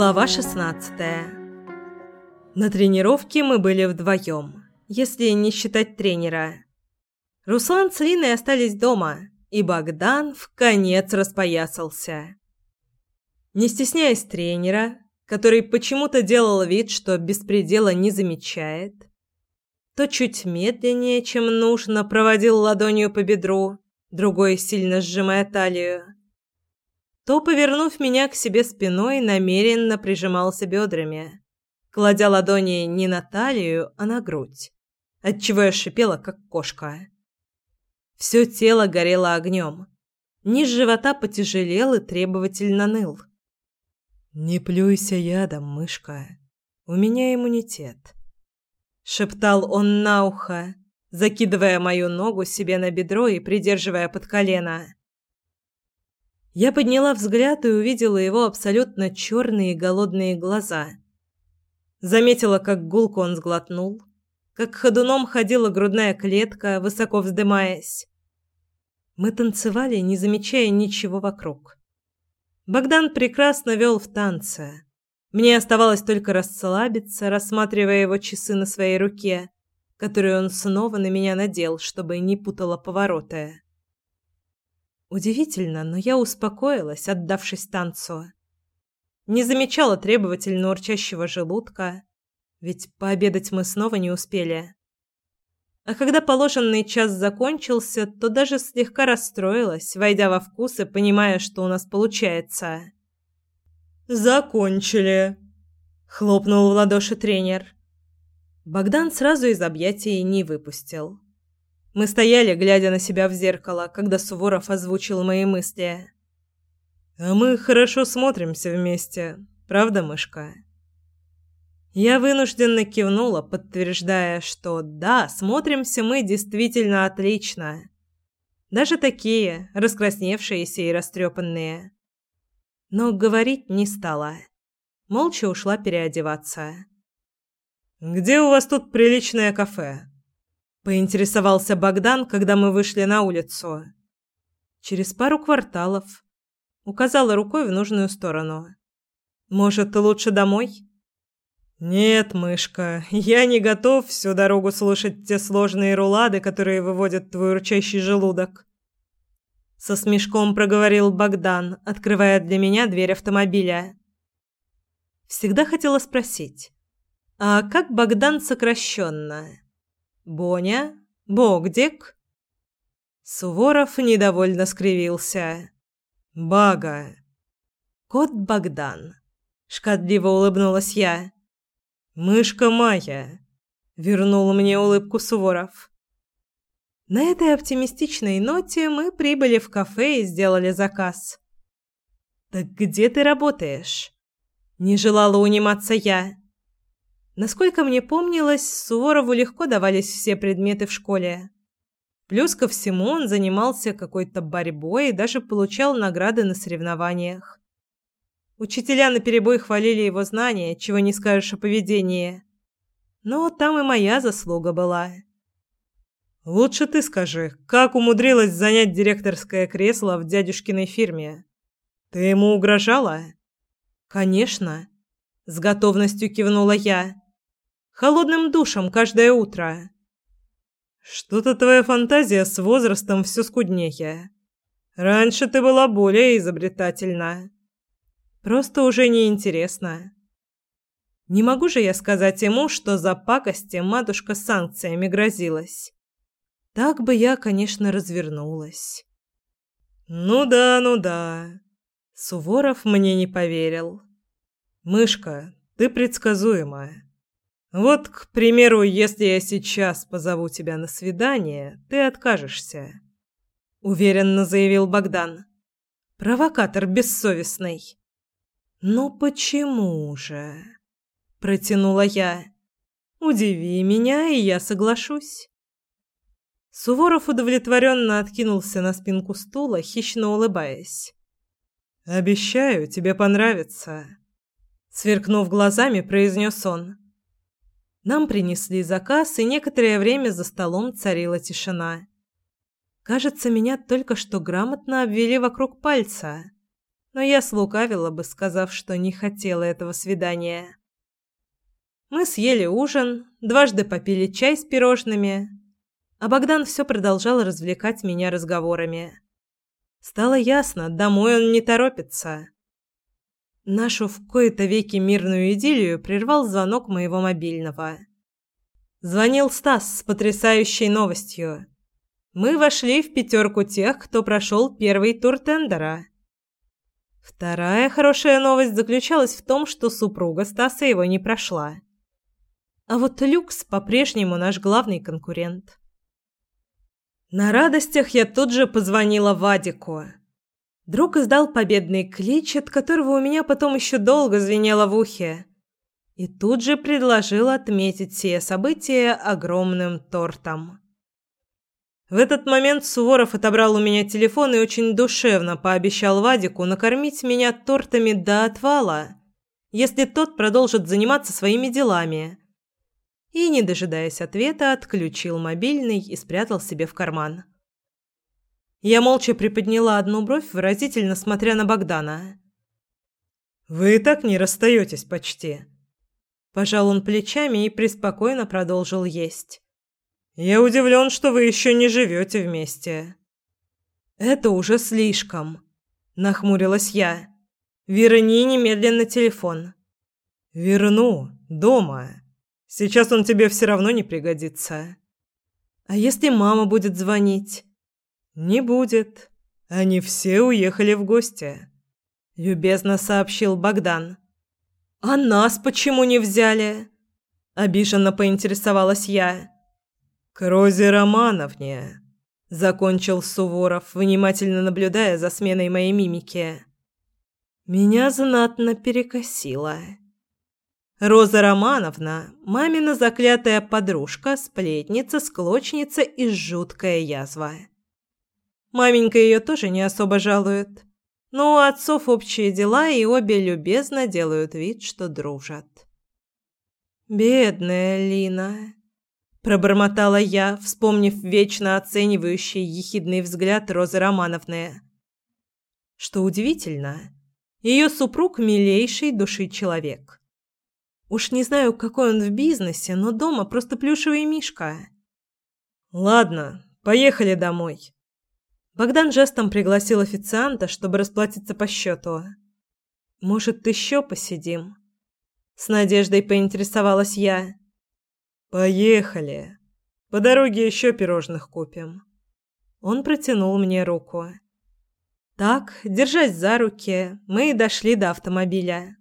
Глава 16 На тренировке мы были вдвоем, если не считать тренера. Руслан с Линой остались дома, и Богдан в конец распоясался. Не стесняясь тренера, который почему-то делал вид, что беспредела не замечает, то чуть медленнее, чем нужно, проводил ладонью по бедру, другой сильно сжимая талию то, повернув меня к себе спиной, намеренно прижимался бедрами, кладя ладони не на талию, а на грудь, отчего я шипела, как кошка. Все тело горело огнем. Низ живота потяжелел и требовательно ныл. «Не плюйся ядом, мышка. У меня иммунитет», — шептал он на ухо, закидывая мою ногу себе на бедро и придерживая под колено. Я подняла взгляд и увидела его абсолютно черные голодные глаза. Заметила, как гулко он сглотнул, как ходуном ходила грудная клетка, высоко вздымаясь. Мы танцевали, не замечая ничего вокруг. Богдан прекрасно вел в танце. Мне оставалось только расслабиться, рассматривая его часы на своей руке, которые он снова на меня надел, чтобы не путала повороты. Удивительно, но я успокоилась, отдавшись танцу. Не замечала требовательно урчащего желудка, ведь пообедать мы снова не успели. А когда положенный час закончился, то даже слегка расстроилась, войдя во вкус и понимая, что у нас получается. «Закончили!» — хлопнул в ладоши тренер. Богдан сразу из объятий не выпустил. Мы стояли, глядя на себя в зеркало, когда Суворов озвучил мои мысли. «А мы хорошо смотримся вместе, правда, мышка?» Я вынужденно кивнула, подтверждая, что да, смотримся мы действительно отлично. Даже такие, раскрасневшиеся и растрепанные. Но говорить не стала. Молча ушла переодеваться. «Где у вас тут приличное кафе?» Поинтересовался Богдан, когда мы вышли на улицу. Через пару кварталов указала рукой в нужную сторону. Может, лучше домой? Нет, мышка, я не готов всю дорогу слушать те сложные рулады, которые выводят твой урчащий желудок. Со смешком проговорил Богдан, открывая для меня дверь автомобиля. Всегда хотела спросить, а как Богдан сокращенно? Боня? Богдик?» Суворов недовольно скривился. «Бага!» «Кот Богдан!» — шкодливо улыбнулась я. «Мышка Майя!» — вернул мне улыбку Суворов. На этой оптимистичной ноте мы прибыли в кафе и сделали заказ. «Так где ты работаешь?» Не желала униматься я. Насколько мне помнилось, Суворову легко давались все предметы в школе. Плюс ко всему он занимался какой-то борьбой и даже получал награды на соревнованиях. Учителя наперебой хвалили его знания, чего не скажешь о поведении. Но там и моя заслуга была. «Лучше ты скажи, как умудрилась занять директорское кресло в дядюшкиной фирме? Ты ему угрожала?» «Конечно», — с готовностью кивнула я холодным душем каждое утро. Что-то твоя фантазия с возрастом все скуднее. Раньше ты была более изобретательна. Просто уже не интересно. Не могу же я сказать ему, что за пакости матушка санкциями грозилась. Так бы я, конечно, развернулась. Ну да, ну да. Суворов мне не поверил. Мышка, ты предсказуемая. Вот, к примеру, если я сейчас позову тебя на свидание, ты откажешься, уверенно заявил Богдан. Провокатор бессовестный. Ну почему же? протянула я. Удиви меня, и я соглашусь. Суворов удовлетворенно откинулся на спинку стула, хищно улыбаясь. Обещаю, тебе понравится, сверкнув глазами, произнес он. Нам принесли заказ, и некоторое время за столом царила тишина. Кажется, меня только что грамотно обвели вокруг пальца. но я слукавила бы, сказав, что не хотела этого свидания. Мы съели ужин, дважды попили чай с пирожными, а Богдан все продолжал развлекать меня разговорами. Стало ясно, домой он не торопится. Нашу в кои-то веки мирную идиллию прервал звонок моего мобильного. Звонил Стас с потрясающей новостью. Мы вошли в пятерку тех, кто прошел первый тур тендера. Вторая хорошая новость заключалась в том, что супруга Стаса его не прошла. А вот Люкс по-прежнему наш главный конкурент. На радостях я тут же позвонила Вадику. Друг издал победный клич, от которого у меня потом еще долго звенело в ухе. И тут же предложил отметить все события огромным тортом. В этот момент Суворов отобрал у меня телефон и очень душевно пообещал Вадику накормить меня тортами до отвала, если тот продолжит заниматься своими делами и, не дожидаясь ответа, отключил мобильный и спрятал себе в карман. Я молча приподняла одну бровь, выразительно смотря на Богдана. «Вы и так не расстаетесь почти». Пожал он плечами и преспокойно продолжил есть. «Я удивлен, что вы еще не живете вместе». «Это уже слишком», – нахмурилась я. «Верни немедленно телефон». «Верну. Дома». Сейчас он тебе все равно не пригодится. А если мама будет звонить? Не будет. Они все уехали в гости, любезно сообщил Богдан. А нас почему не взяли? обиженно поинтересовалась я. К Розе Романовне, закончил Суворов, внимательно наблюдая за сменой моей мимики. Меня знатно перекосило. Роза Романовна – мамина заклятая подружка, сплетница, склочница и жуткая язва. Маменька ее тоже не особо жалует. Но у отцов общие дела, и обе любезно делают вид, что дружат. «Бедная Лина», – пробормотала я, вспомнив вечно оценивающий ехидный взгляд Розы Романовны. Что удивительно, ее супруг – милейший души человек. Уж не знаю, какой он в бизнесе, но дома просто плюшевый мишка. Ладно, поехали домой. Богдан жестом пригласил официанта, чтобы расплатиться по счету. Может, еще посидим? С надеждой поинтересовалась я. Поехали. По дороге еще пирожных купим. Он протянул мне руку. Так, держась за руки, мы дошли до автомобиля.